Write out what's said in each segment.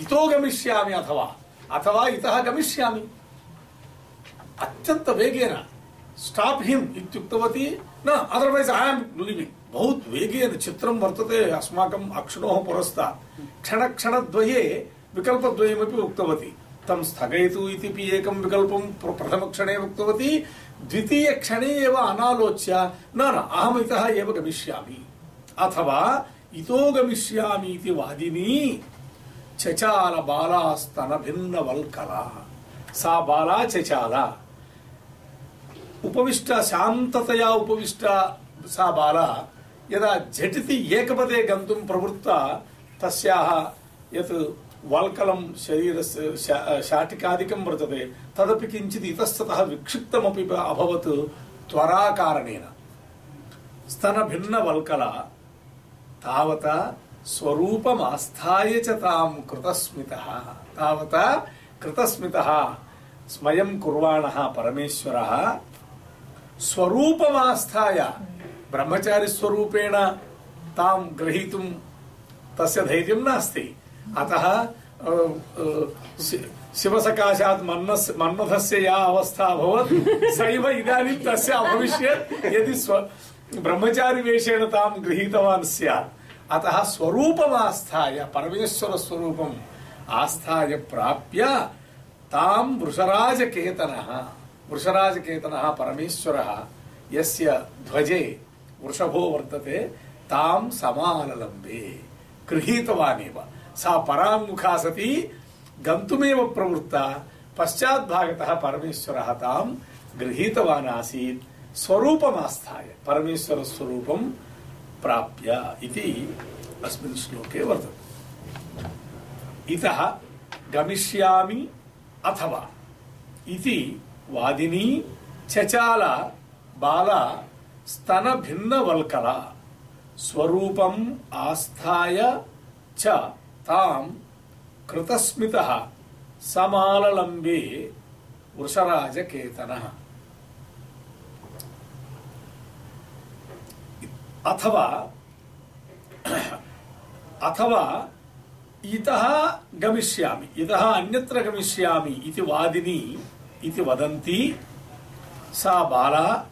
इतो गमिष्यामि अथवा। अथवा इतः गमिष्यामि। अत्यंत वेगेन स्टाप हिम इत्युक्तवती। न अदरवाइज़ आई एम लिविंग बहुत वेगेन चित्रं वर्तते अस्माकम् अक्षिणोः पुरस्तात् क्षण क्षणद्वये विकल्पद्वयमपि उक्तवती। तं स्थगयतु इति एकं विकल्पं प्र- प्रथमक्षणे उक्तवती। द्वितीयक्षणे एव अनालोच्य, न न, अहम् इतः एव गमिष्यामि। अथवा इतो गमिष्यामि इति वादिनी। चचाल बालास्तन भिन्न वल्कला सा बाला चचाला उपविष्ट शान्ततया उपविष्ट सा बाला यदा झटिति एकपदे गन्तुं प्रवृत्ता तस्याः यत् वल्कलं शरीरस्य शा- शाटिकादिकं वर्तते तदपि किञ्चित् इतस्ततः विक्षिप्तमपि अभवत् त्वराकारणेन स्तनभिन्नवल्कला तावता स्वरूपमास्थाय च तां कृतस्मितः। तावता कृतस्मितः। स्मयं कुर्वाणः परमेश्वरः। स्वरूपमास्थाय। ब्रह्मचारी स्वरूपेण तां ग्रहीतुं तस्य धैर्यं नास्ति। अतः शिवसकाशात् मन्नस् मन्मथस्य या अवस्था अभवत्, सैव इदानीं तस्य अभविष्यत्। यदि स्व, ब्रह्मचारिवेषेण तां गृहीतवान् स्यात् अतः स्वरूपमास्थाय, परमेश्वरस्वरूपम् आस्थाय प्राप्य ताम तां वृषराजकेतनः वृषराजकेतनः परमेश्वरः, यस्य ध्वजे वृषभो वर्तते तां समाललम्बे। गृहीतवानेव। सा पराङ्मुखा सती, गन्तुमेव प्रवृत्ता, पश्चाद्भागतः परमेश्वरः तां गृहीतवान् आसीत् स्वरूपमास्थाय परमेश्वरस्वरूपं प्राप्य इति अस्मिन् श्लोके वर्तते इतः गमिष्यामि अथवा इति वादिनी चचाल बाला स्तनभिन्नवल्कला स्वरूपम् आस्थाय च तां कृतस्मितः समाललम्बे वृषराजकेतनः अथवा अथवा इतः गमिष्यामि, इतः अन्यत्र गमिष्यामि इति वादिनी इति वदन्ती, सा बाला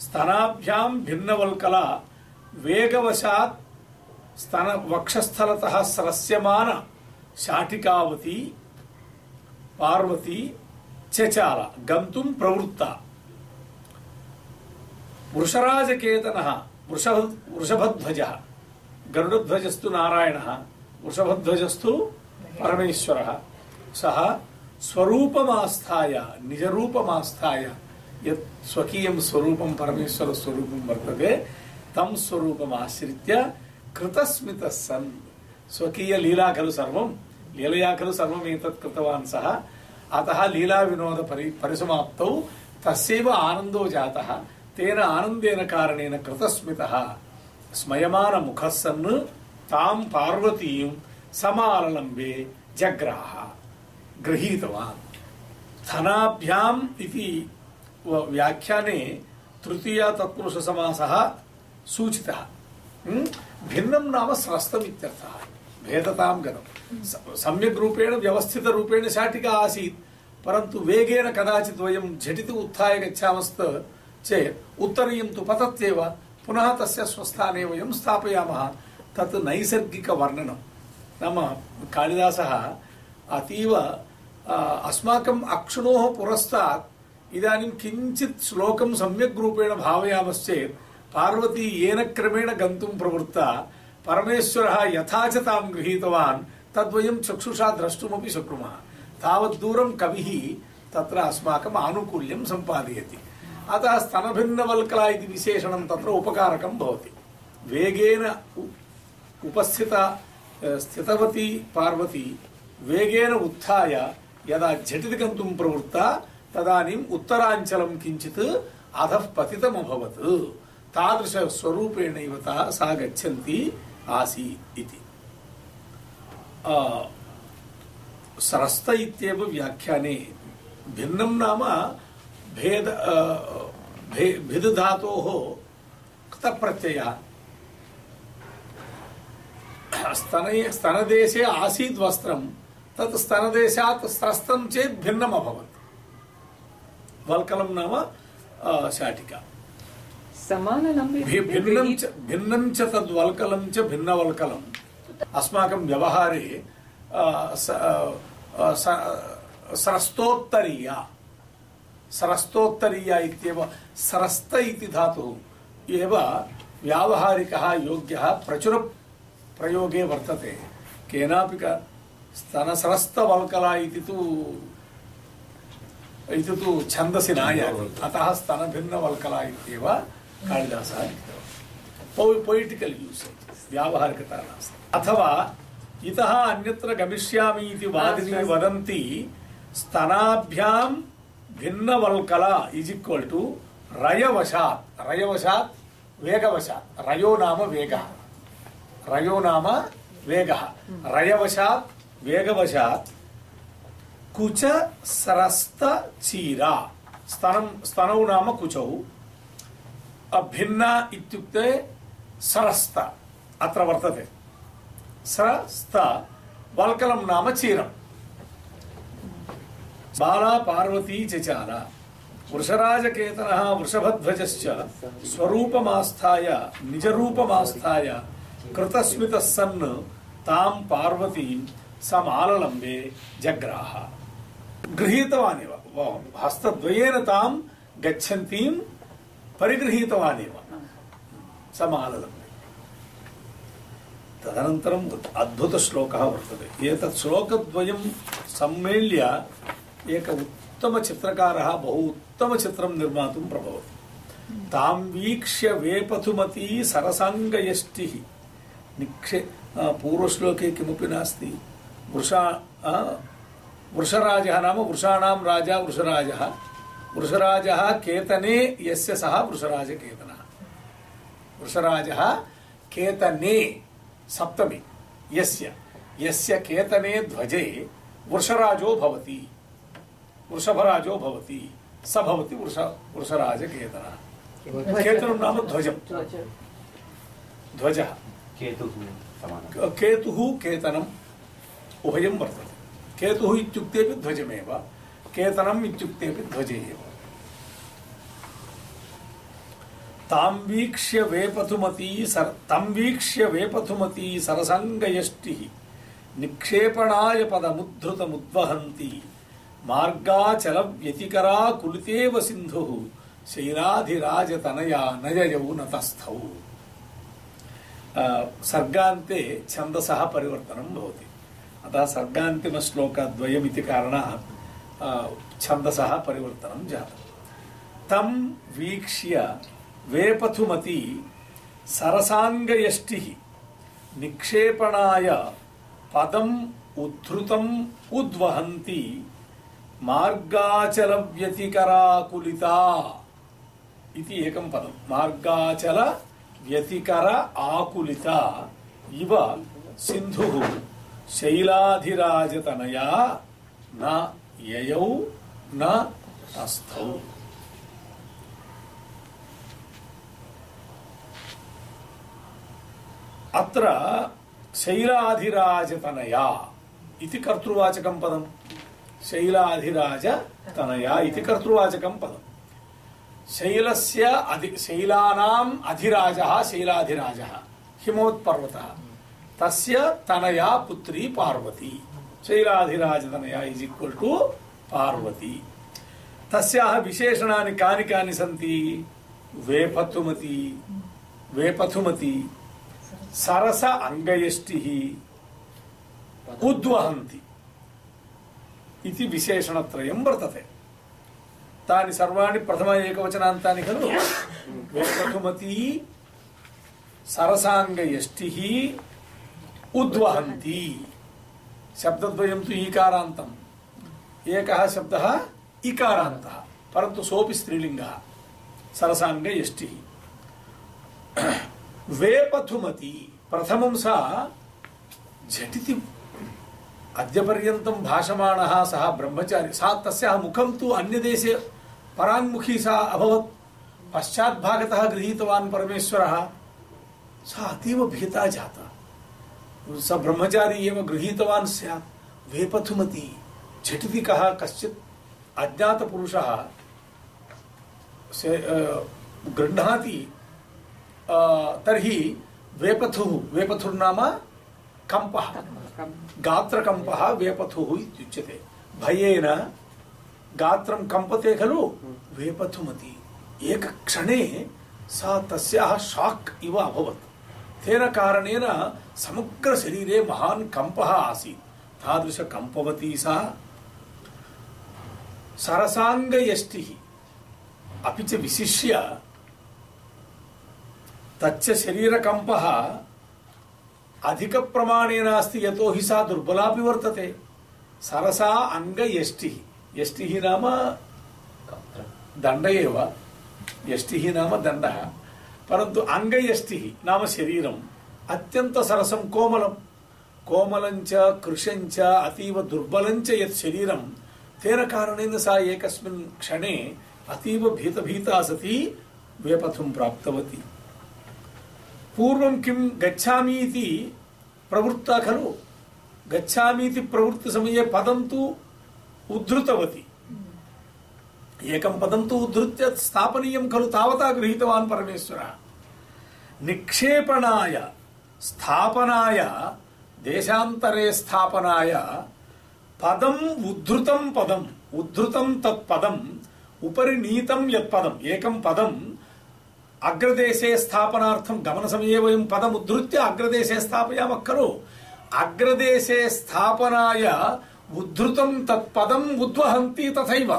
स्तनाभ्यां भिन्नवल्कला वेगवशात् स्तन वक्षस्थलतः स्रस्यमान शाटिकावती, पार्वती, चचाल, गन्तुं प्रवृत्ता। वृषराजकेतनः वृषभ, वृषभध्वजः। गरुडध्वजस्तु नारायणः, वृषभध्वजस्तु परमेश्वरः। सः स्वरूपमास्थाय, निजरूपमास्थाय, यत् स्वकीयं स्वरूपं परमेश्वरस्वरूपं वर्तते, तं स्वरूपमाश्रित्य कृतस्मितः सन्। स्वकीयलीला खलु सर्वं, लीलया खलु सर्वम् एतत् कृतवान् सः। अतः लीलाविनोद परि, परिसमाप्तौ, तस्यैव आनन्दो जातः। तेन आनन्देन कारणेन कृतस्मितः स्मयमानमुखः सन् तां पार्वतीं समाललम्बे जग्राह गृहीतवान् धनाभ्याम् इति व- व्याख्याने तृतीया तत्पुरुषसमासः सूचितः हम्म? भिन्नं नाम स्रस्तम् इत्यर्थः भेदतां गतं स- सम्यक् रूपेण व्यवस्थितरूपेण शाटिका आसीत् परन्तु वेगेन कदाचित् वयं झटिति उत्थाय गच्छामस्त चेत् उत्तरीयं तु पतत्येव पुनः तस्य स्वस्थाने वयं स्थापयामः। तत् नैसर्गिकवर्णनं। नाम कालिदासः अतीव आ, अस्माकम् अक्षिणोः पुरस्तात् इदानीं किञ्चित् श्लोकं सम्यक् रूपेण भावयामश्चेत् पार्वती येन क्रमेण गन्तुं प्रवृत्ता। परमेश्वरः यथा च तां गृहीतवान् तद्वयं चक्षुषा द्रष्टुमपि शक्नुमः। तावद्दूरं कविः तत्र अस्माकम् आनुकूल्यं सम्पादयति। अतः स्तनभिन्नवल्कला इति विशेषणं तत्र उपकारकं भवति। वेगेन उपस्थिता स्थितवती पार्वती वेगेन उत्थाय, यदा झटिति गन्तुं प्रवृत्ता, तदानीम् उत्तराञ्चलं किञ्चित् अधः पतितमभवत्। तादृशस्वरूपेणैव सा गच्छन्ती आसीत् इति। स्रस्त इत्येव व्याख्याने भिन्नं नाम भेद अ, भे भिद् धातोः कृतप्रत्ययः स्तने स्तनदेशे आसीत् वस्त्रं तत् स्तनदेशात् स्रस्तं चेत् भिन्नम् अभवत् वल्कलं नाम शाटिका भिन्नं च भिन्नं च तद्वल्कलं च भिन्नवल्कलम् अस्माकं व्यवहारे सरस्तोत्तरीया सरस्तोत्तरीया इत्येव सरस्त इति धातुः। एव व्यावहारिकः योग्यः प्रचुरप्रयोगे वर्तते। केनापि स्तनसरस्तवल्कला इति तु इति तु छन्दसि नायाति अतः स्तनभिन्नवल्कला इत्येव कालिदासः लिखितवान्। पोयिटिकल् यूसेज् व्यावहारिकता नास्ति। अथवा इतः अन्यत्र गमिष्यामि इति वादिनी वदन्ति स्तनाभ्यां भिन्नवल्कला इज़ इक्वल टू रयवशात् रयवशात् वेगवशात् रयो नाम वेगः रयो नाम वेगः रयवशात् वेगवशात् कुच सरस्त चीरा स्तनं स्तनौ नाम कुचौ अभिन्ना इत्युक्ते सरस्त अत्र वर्तते सरस्त वल्कलं नाम चीरम् बाला पार्वती चचार। वृषराजकेतनः वृषभध्वजश्च। स्वरूपमास्थाय, निजरूपमास्थाय कृतस्मितः सन् तां पार्वतीं समाललम्बे जग्राह। गृहीतवान् हस्तद्वयेन तां गच्छन्तीं परिगृहीतवान् एव। समाललम्बे। तदनन्तरम् अद्भुतश्लोकः वर्तते। एतत् श्लोकद्वयं सम्मेल्य एक उत्तम चित्रकारः बहु उत्तम चित्रं निर्मातुं प्रभवति। तां वीक्ष्य वेपथुमती सरसाङ्गयष्टिः। निक्षे पूर्वश्लोके किमपि नास्ति। वृषा वृषराजः नाम वृषाणां राजा वृषराजः। वृषराजः केतने, यस्य सः वृषराजकेतनः। वृषराजः केतने, सप्तमी। यस्य यस्य केतने ध्वजे वृषराजो भवति। वृषभराजो भवति स भवति वृष वृषराज केतनः केतनं नाम ध्वजं। ध्वजः। केतुः केतुः केतनम् उभयं वर्तते। केतुः इत्युक्तेपि ध्वजमेव केतनम् इत्युक्तेपि ध्वजे एव तां वीक्ष्य वेपथुमती सर तं वीक्ष्य वेपथुमती सरसङ्गयष्टिः। निक्षेपणाय पदमुद्धृतमुद्वहन्ती। मार्गाचल व्यतिकरा कुलितेव सिंधु शैलाधिराज तनया नजयौ नतस्थौ सर्गान्ते छन्दसः परिवर्तनं भवति। अतः सर्गान्तिमश्लोकद्वयमिति कारणात् छन्दसः परिवर्तनं जातं। तं वीक्ष्य वेपथुमती सरसाङ्गयष्टिः निक्षेपणाय पदम् उद्धृतम् उद्वहन्ती। मार्गाचल व्यतिकराकुलिता इति एकं पदं मार्गाचल व्यतिकर आकुलिता इव सिन्धुः शैलाधिराजतनया न ययौ न तस्थौ अत्र शैलाधिराजतनया इति कर्तृवाचकं पदम् शैलाधिराज तनया इति कर्तृवाचकं पदम्। शैलस्य अधि, शैलानाम् अधिराजः शैलाधिराजः, हिमोत्पर्वतः। तस्य तनया पुत्री पार्वती। शैलाधिराजतनया इस् इक्वल् टु पार्वती। तस्याः विशेषणानि कानि कानि सन्ति? वेपथुमती वेपथुमती सरस अङ्गयष्टिः, उद्वहन्ति। इति विशेषणत्रयं वर्तते। तानि सर्वाणि प्रथम एकवचनान्तानि खलु? वेप्रथुमती सरसाङ्गयष्टिः, उद्वहन्ति। शब्दद्वयं तु ईकारान्तम्। एकः शब्दः इकारान्तः। परन्तु सोऽपि स्त्रीलिङ्गः। सरसाङ्गयष्टिः। वेपथुमती। प्रथमं सा झटिति अद्यपर्यन्तं भाषमाणः, सः ब्रह्मचारी, सा तस्याः मुखं तु अन्यदेशे पराङ्मुखी सा अभवत्। पश्चाद्भागतः गृहीतवान् परमेश्वरः। सा अतीव भीता जाता। स ब्रह्मचारी एव गृहीतवान् स्यात्। वेपथुमति, झटिति कः कश्चित् अज्ञातपुरुषः गृह्णाति। तर्हि वेपथुः, वेपथुर्नाम कम्पः गात्रकम्पः वेपथुः इत्युच्यते। भयेन गात्रं कम्पते खलु वेपथुमति। एकक्षणे सा तस्याः शाक् इव अभवत्। तेन कारणेन समग्रशरीरे महान् कम्पः आसीत्। तादृशकम्पवती सा सरसाङ्गयष्टिः। अपि च विशिष्य तच्च शरीरकम्पः अधिकप्रमाणेन अस्ति यतोहि सा दुर्बलापि वर्तते सरसा अङ्गयष्टिः यष्टिः। नाम दण्ड एव। यष्टिः नाम दण्डः। परन्तु अङ्गयष्टिः नाम शरीरम्। अत्यन्तसरसं कोमलं कोमलञ्च कृशञ्च अतीव दुर्बलञ्च यत् शरीरं तेन कारणेन सा एकस्मिन् क्षणे अतीव भीतभीता सती वेपथुं प्राप्तवती। पूर्वं किं गच्छामि इति प्रवृत्ता खलु गच्छामि इति प्रवृत्तिसमये पदं तु उद्धृतवती एकं पदं तु उद्धृत्य स्थापनीयं खलु तावता गृहीतवान् परमेश्वरः निक्षेपणाय स्थापनाय देशान्तरे स्थापनाय पदम् उद्धृतं पदम् उद्धृतं तत् पदम् उपरि नीतं यत् पदम् एकं पदम् अग्रदेशे स्थापनार्थं गमनसमये वयं पदम् उद्धृत्य अग्रदेशे स्थापयामः खलु। अग्रदेशे स्थापनाय उद्धृतं तत् पदम् उद्वहन्ति तथैव।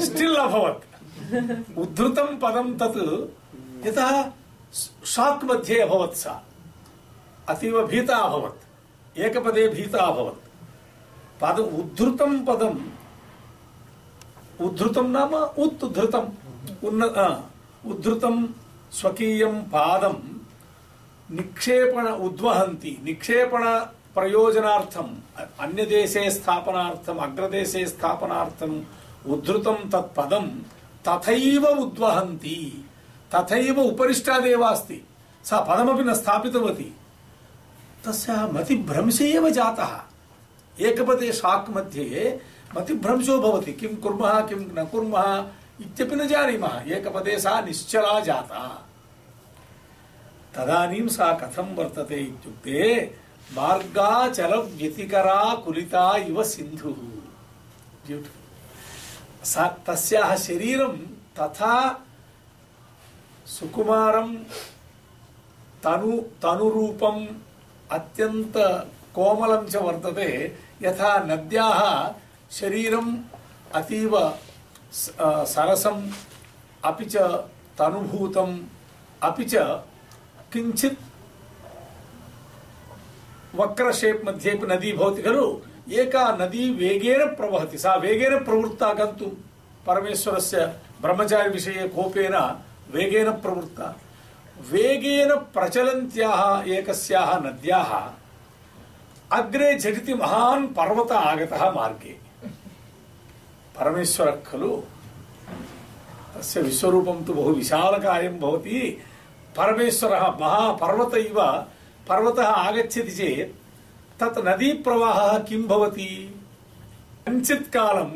स्टिल् अभवत्। उद्धृतं पदं तत् यतः शाक् मध्ये अभवत् सा। अतीव भीता अभवत्। एकपदे भीता अभवत्। पद उद्धृतं पदम्। उद्धृतं नाम उद्धृतम् उन्न उद्धृतं स्वकीयं पादं निक्षेपण उद्वहन्ति, निक्षेपण प्रयोजनार्थम्, अन्यदेशे स्थापनार्थम्, अग्रदेशे स्थापनार्थम् उद्धृतं तत् पदं तथैव उद्वहन्ति, तथैव उपरिष्टादेव अस्ति सा पदमपि न स्थापितवती। तस्याः मतिभ्रंशे एव जातः। एकपदे शाक् मध्ये मतिभ्रंशो भवति, किं कुर्मः, किं न कुर्मः इत्यपि न जानीमः एकपदे सा निश्चला जाता। तदानीं सा कथं वर्तते इत्युक्ते मार्गाचलव्यतिकरा कुलिता इव सिन्धुः। सा, तस्याः शरीरं तथा सुकुमारं तनु, तनुरूपम् अत्यन्त कोमलं च वर्तते, यथा नद्याः शरीरम् अतीव सरसम् अपि च तनुभूतम् अपि च किञ्चित् वक्र शेप् मध्येपि नदी भवति खलु एका नदी वेगेन प्रवहति सा वेगेन प्रवृत्ता गन्तुं परमेश्वरस्य ब्रह्मचारिविषये कोपेन वेगेन प्रवृत्ता वेगेन प्रचलन्त्याः एकस्याः नद्याः अग्रे झटिति महान् पर्वत आगतः मार्गे परमेश्वरः खलु तस्य विश्वरूपं तु बहु विशालकायं भवति परमेश्वरः महापर्वत इव पर्वतः आगच्छति चेत् तत् नदीप्रवाहः किं भवति कञ्चित् कालं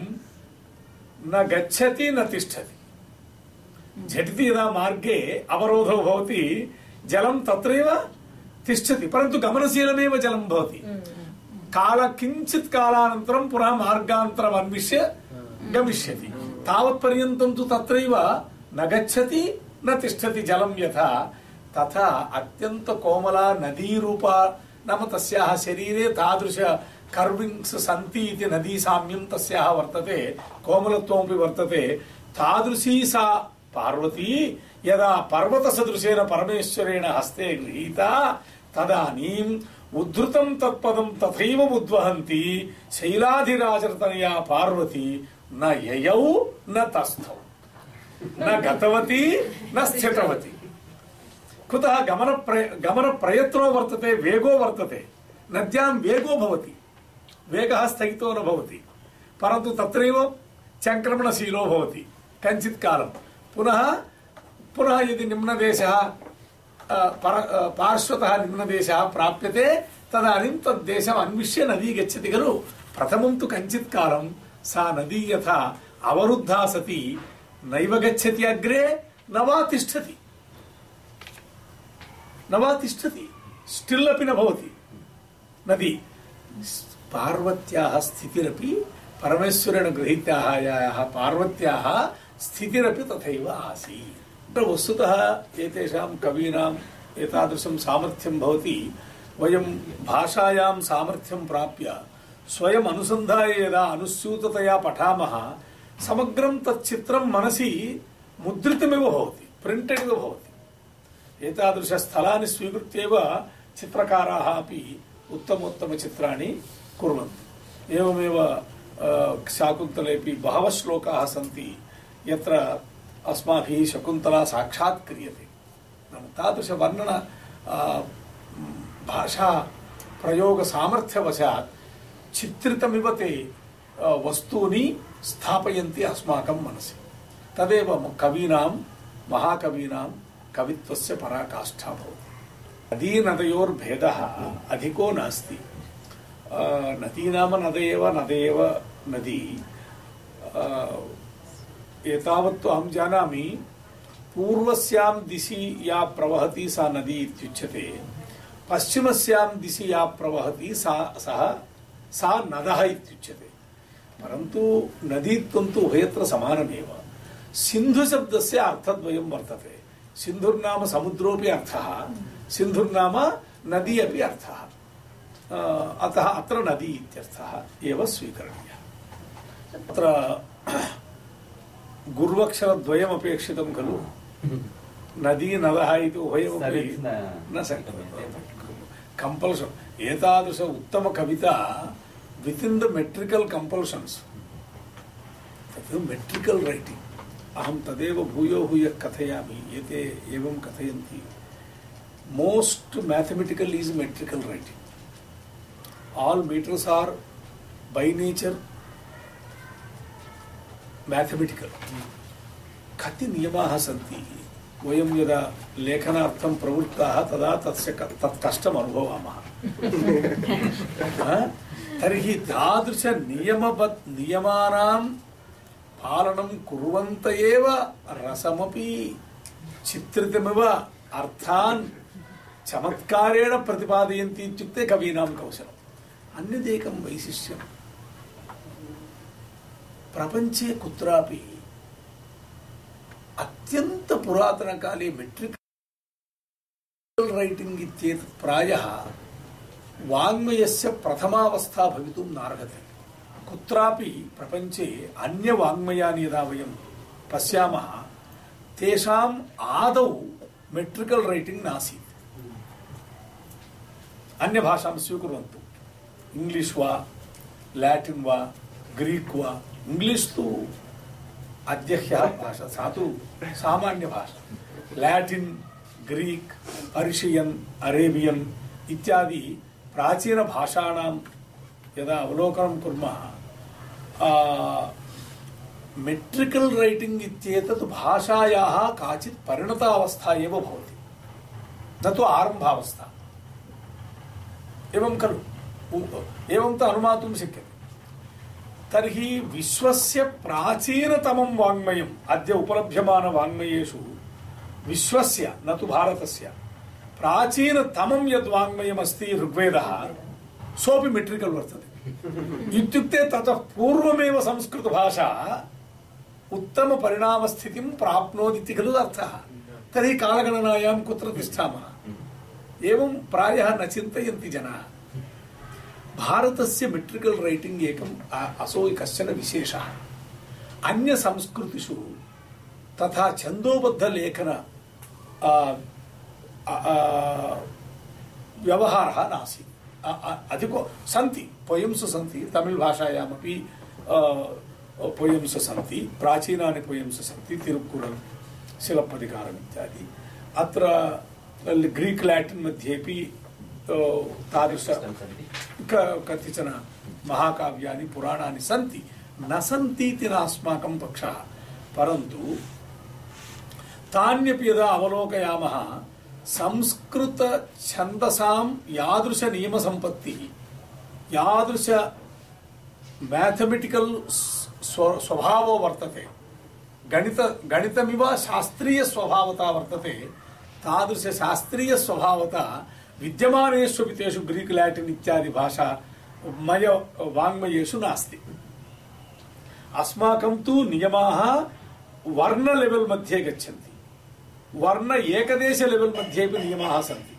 न गच्छति न तिष्ठति झटिति यदा मार्गे अवरोधो भवति जलं तत्रैव तिष्ठति परन्तु गमनशीलमेव जलं भवति काल किञ्चित् कालानन्तरं पुनः मार्गान्तरम् अन्विष्य गमिष्यति। तावत्पर्यन्तं तु तत्रैव न गच्छति, न तिष्ठति जलं यथा। तथा अत्यन्तकोमला नदीरूपा नाम तस्याः शरीरे तादृश कर्विङ्ग्स् सन्ति इति नदीसाम्यं तस्याः वर्तते, कोमलत्वमपि वर्तते। तादृशी सा पार्वती यदा पर्वतसदृशेन परमेश्वरेण हस्ते गृहीता तदानीम् उद्धृतं तत्पदं तथैव उद्वहन्ति शैलाधिराजतनया पार्वती न ययौ, न तस्थौ। न गतवती, न स्थितवती। कुतः गमन गमन प्रयत्नो वर्तते, वेगो वर्तते। नद्यां वेगो भवति। वेगः स्थगितो न भवति। परन्तु तत्रैव चङ्क्रमणशीलो भवति। कञ्चित् कालं। पुनः पुनः यदि निम्नदेशः पार्श्वतः निम्नदेशः प्राप्यते, तदानीं तद्देशम् अन्विष्य नदी गच्छति खलु। प्रथमं तु कञ्चित् कालं सा नदी यथा अवरुद्धा सती। नैव गच्छति अग्रे, न वा तिष्ठति। न वा तिष्ठति स्टिल् अपि न भवति। नदी, पार्वत्याः स्थितिरपि, परमेश्वरेण गृहीताः याः पार्वत्याः स्थितिरपि तथैव आसीत्। वस्तुतः एतेषां कवीनाम् एतादृशं सामर्थ्यं भवति। वयं भाषायां सामर्थ्यं प्राप्य स्वयम् अनुसन्धाय यदा अनुस्यूततया पठामः समग्रं तच्चित्रं मनसि मुद्रितमिव भवति प्रिण्टेड् इव भवति एतादृशस्थलानि स्वीकृत्यैव चित्रकाराः अपि उत्तमोत्तमचित्राणि कुर्वन्ति एवमेव शाकुन्तलेपि बहवः श्लोकाः सन्ति यत्र अस्माभिः शकुन्तला साक्षात् क्रियते नाम तादृशवर्णन भाषा प्रयोगसामर्थ्यवशात् चित्रितमिव ते वस्तूनि स्थापयन्ति अस्माकं मनसि। तदेव कवीनां, महाकवीनां कवित्वस्य पराकाष्ठा भवति। नदीनदयोर्भेदः अधिको नास्ति। नदी नाम नद एव नद। एव नदी एतावत्तु अहं जानामि, पूर्वस्यां दिशि या प्रवहति सा नदी इत्युच्यते, पश्चिमस्यां दिशि या प्रवहति सा, सः सा नदः इत्युच्यते। परन्तु नदीत्वं तु उभयत्र समानमेव। सिन्धुशब्दस्य अर्थद्वयं वर्तते। सिन्धुर्नाम समुद्रोऽपि अर्थः सिन्धुर्नाम नदी अपि अर्थः। अतः अत्र नदी इत्यर्थः एव स्वीकरणीयः। अत्र गुर्वक्षरद्वयमपेक्षितं खलु। नदी नदः इति उभयमपि न कम्पल्सन् एतादृश उत्तमकविता with in the metrical compulsions तत् मेट्रिकल् रैटिङ्ग् अहं तदेव भूयो भूयः कथयामि, एते एवं कथयन्ति. Most mathematical is metrical rating all metres are by nature mathematical कति नियमाः सन्ति? वयं यदा लेखनार्थं प्रवृत्ताः, तदा तस्य तत् कष्टम् अनुभवामः. तर्हि तादृश नियमबद् नियमानां पालनं कुर्वन्त एव रसमपि चित्रितमिव अर्थान् चमत्कारेण प्रतिपादयन्ति इत्युक्ते कवीनां कौशलम्। अन्यदेकं वैशिष्ट्यं प्रपञ्चे कुत्रापि अत्यन्तपुरातनकाले मेट्रिक् रैटिङ्ग् इत्येतत् प्रायः वाङ्मयस्य प्रथमावस्था भवितुं नार्हति। कुत्रापि प्रपञ्चे अन्यवाङ्मयानि यदा वयं पश्यामः, तेषाम् आदौ मेट्रिकल् रैटिङ्ग् नासीत्। अन्यभाषां स्वीकुर्वन्तु। इङ्ग्लिश् वा, लाटिन् वा, ग्रीक् वा, इङ्ग्लिश् तु अद्यह्यः भाषा, सा तु सामान्यभाषा। लाटिन्, ग्रीक् पर्षियन् अरेबियन् इत्यादि प्राचीन भाषाणां यदा अवलोकनं कुर्मः मेट्रिकल् रैटिङ्ग् इत्येतत् भाषायाः काचित् परिणतावस्था एव भवति न तु आरम्भावस्था एवं खलु एवं तु अनुमातुं शक्यते तर्हि विश्वस्य प्राचीनतमं वाङ्मयम् अद्य उपलभ्यमानवाङ्मयेषु विश्वस्य न तु प्राचीनतमं यद्वाङ्मयमस्ति ऋग्वेदः, सोऽपि मेट्रिकल् वर्तते। इत्युक्ते ततः पूर्वमेव संस्कृतभाषा उत्तमपरिणामस्थितिं प्राप्नोति इति खलु अर्थः। तर्हि कालगणनायां कुत्र तिष्ठामः? एवं प्रायः न चिन्तयन्ति जनाः। भारतस्य मेट्रिकल् रैटिङ्ग् एकम् असो कश्चन विशेषः। अन्यसंस्कृतिषु तथा छन्दोबद्धलेखन व्यवहारः नासीत् अधिको सन्ति पोयम्स् सन्ति तमिळ् भाषायामपि पोयम्स् सन्ति प्राचीनानि पोयम्स् सन्ति तिरुक्कुरल् शिलप्पदिकारम् इत्यादि अत्र ग्रीक् लाटिन् मध्येपि तादृश कतिचन महाकाव्यानि पुराणानि सन्ति न सन्ति इति न अस्माकं पक्षः परन्तु तान्यपि यदा अवलोकयामः సంస్కృత ఛందసాం యాదృశ నియమ సంపత్తి. యాదృశ మ్యాథమెటికల్ స్వభావో వర్తతే. గణిత గణితమివ శాస్త్రీయ స్వభావత వర్తతే. తాదృశ శాస్త్రీయ స్వభావత విద్యమానేషు పితేషు గ్రీక్ లాటిన్ ఇత్యాది భాష మయ వాంగ్మయేషు నాస్తి. అస్మాకం తు నియమాः వర్ణ లెవెల్ मध्ये గచ్చింది वर्ण एकदेश लेवल् मध्येपि नियमाः सन्ति।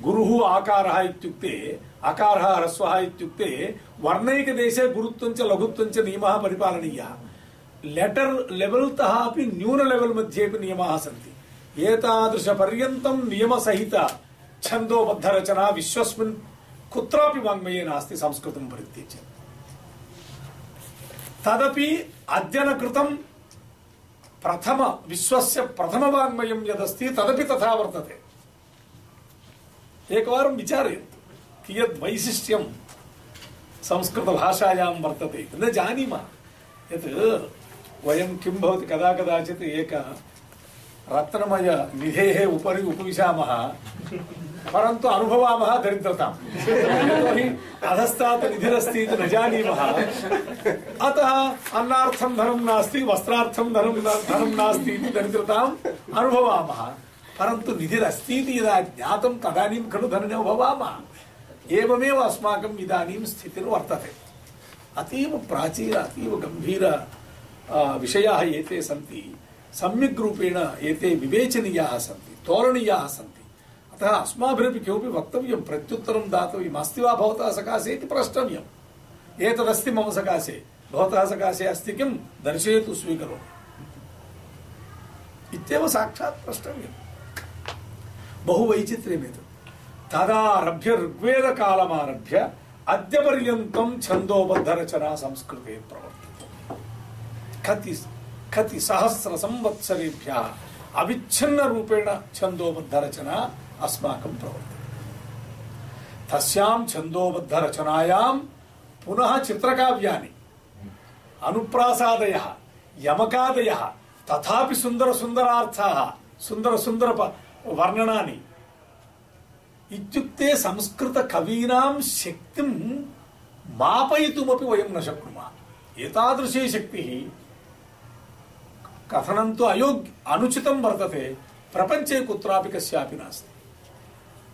गुरुः आकारः इत्युक्ते अकारः ह्रस्वः इत्युक्ते वर्णैकदेशे गुरुत्वं च लघुत्वं च नियमः परिपालनीयः। लेटर् लेवल् तः अपि न्यून लेवल् मध्येपि नियमाः सन्ति। एतादृशपर्यन्तं नियमसहित छन्दोबद्धरचना विश्वस्मिन् कुत्रापि वाङ्मये नास्ति संस्कृतं परित्यज्य। तदपि अद्य न कृतं प्रथम विश्वस्य प्रथमवाङ्मयं यदस्ति, तदपि तथा वर्तते। एकवारं विचारयन्तु, कियद् वैशिष्ट्यं संस्कृतभाषायां वर्तते न जानीमः। यत् वयं किं भवति, कदा कदाचित् एक रत्नमय निधेः उपरि उपविशामः। परन्तु अनुभवामः दरिद्रताम्। यतोहि अधस्तात् निधिरस्ति इति न जानीमः। अतः अन्नार्थं धनं नास्ति, वस्त्रार्थं धनं धनं नास्ति इति दरिद्रताम् अनुभवामः। परन्तु निधिरस्ति इति यदा ज्ञातं, तदानीं खलु धनिनो भवामः एवमेव अस्माकम् इदानीं स्थितिर्वर्तते अतीव प्राचीन, अतीव गम्भीर विषयाः एते सन्ति। सम्यक् एते विवेचनीयाः सन्ति, तोरणीयाः सन्ति। अतः अस्माभिरपि किमपि वक्तव्यं, प्रत्युत्तरं दातव्यम्। अस्ति वा भवतः सकाशे इति प्रष्टव्यम्। एतदस्ति मम सकाशे। भवतः सकाशे अस्ति किं? दर्शयतु स्वीकरोमि इत्येव साक्षात् प्रष्टव्यम्। बहु वैचित्र्यमेतत् तदारभ्य ऋग्वेदकालमारभ्य अद्यपर्यन्तं छन्दोबद्धरचना संस्कृते प्रवर्तते कति कति सहस्रसंवत्सरेभ्यः अविच्छिन्नरूपेण छन्दोबद्धरचना अस्माकं प्रवर्तते तस्यां छन्दोबद्धरचनायां पुनः चित्रकाव्यानि। अनुप्रासादयः, यमकादयः, तथापि सुन्दरसुन्दरार्थाः सुन्दरसुन्दर वर्णनानि। इत्युक्ते संस्कृतकवीनां शक्तिं मापयितुमपि वयं न शक्नुमः। एतादृशी शक्तिः कथनं तु अयोग्य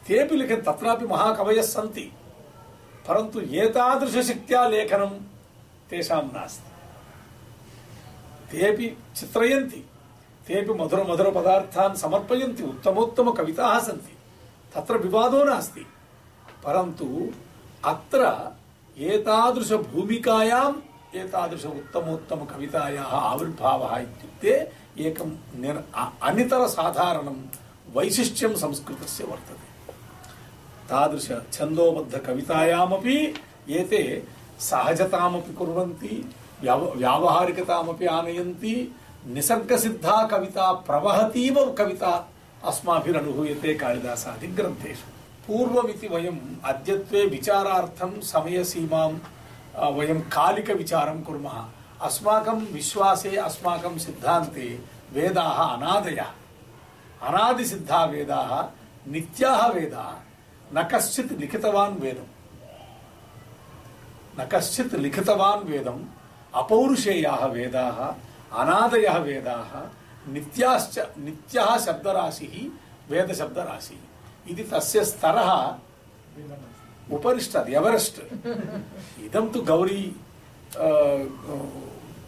अनुचितं वर्तते प्रपञ्चे कुत्रापि कस्यापि नास्ति तेपि लिखन् तत्रापि महाकवयः सन्ति परन्तु एतादृशशक्त्या लेखनं तेषां नास्ति तेपि चित्रयन्ति तेपि मधुरमधुरपदार्थान् समर्पयन्ति उत्तमोत्तमकविताः सन्ति तत्र विवादो नास्ति परन्तु अत्र एतादृशभूमिकायाम् एतादृश उत्तमोत्तमकवितायाः आविर्भावः इत्युक्ते एकं निर अनितरसाधारणं वैशिष्ट्यं संस्कृतस्य वर्तते तादृश छन्दोबद्धकवितायामपि एते सहजतामपि कुर्वन्ति, व्याव, व्यावहारिकतामपि आनयन्ति, निसर्गसिद्धा कविता प्रवहतीव कविता अस्माभिरनुभूयते कालिदासादिग्रन्थेषु। पूर्वमिति वयम् अद्यत्वे विचारार्थं, समयसीमां वयं कालिकविचारं कुर्मः। अस्माकं विश्वासे, अस्माकं सिद्धान्ते वेदाः अनादयः। अनादिसिद्धा वेदाः, नित्याः वेदाः। न कश्चित् लिखितवान् वेदम्। न कश्चित् लिखितवान् वेदम्। अपौरुषेयाः वेदाः, अनादयः वेदाः, नित्याश्च, नित्यः शब्दराशिः, वेदशब्दराशिः। इति तस्य स्तरः उपरिष्टात् एवरेस्ट्। इदं तु गौरी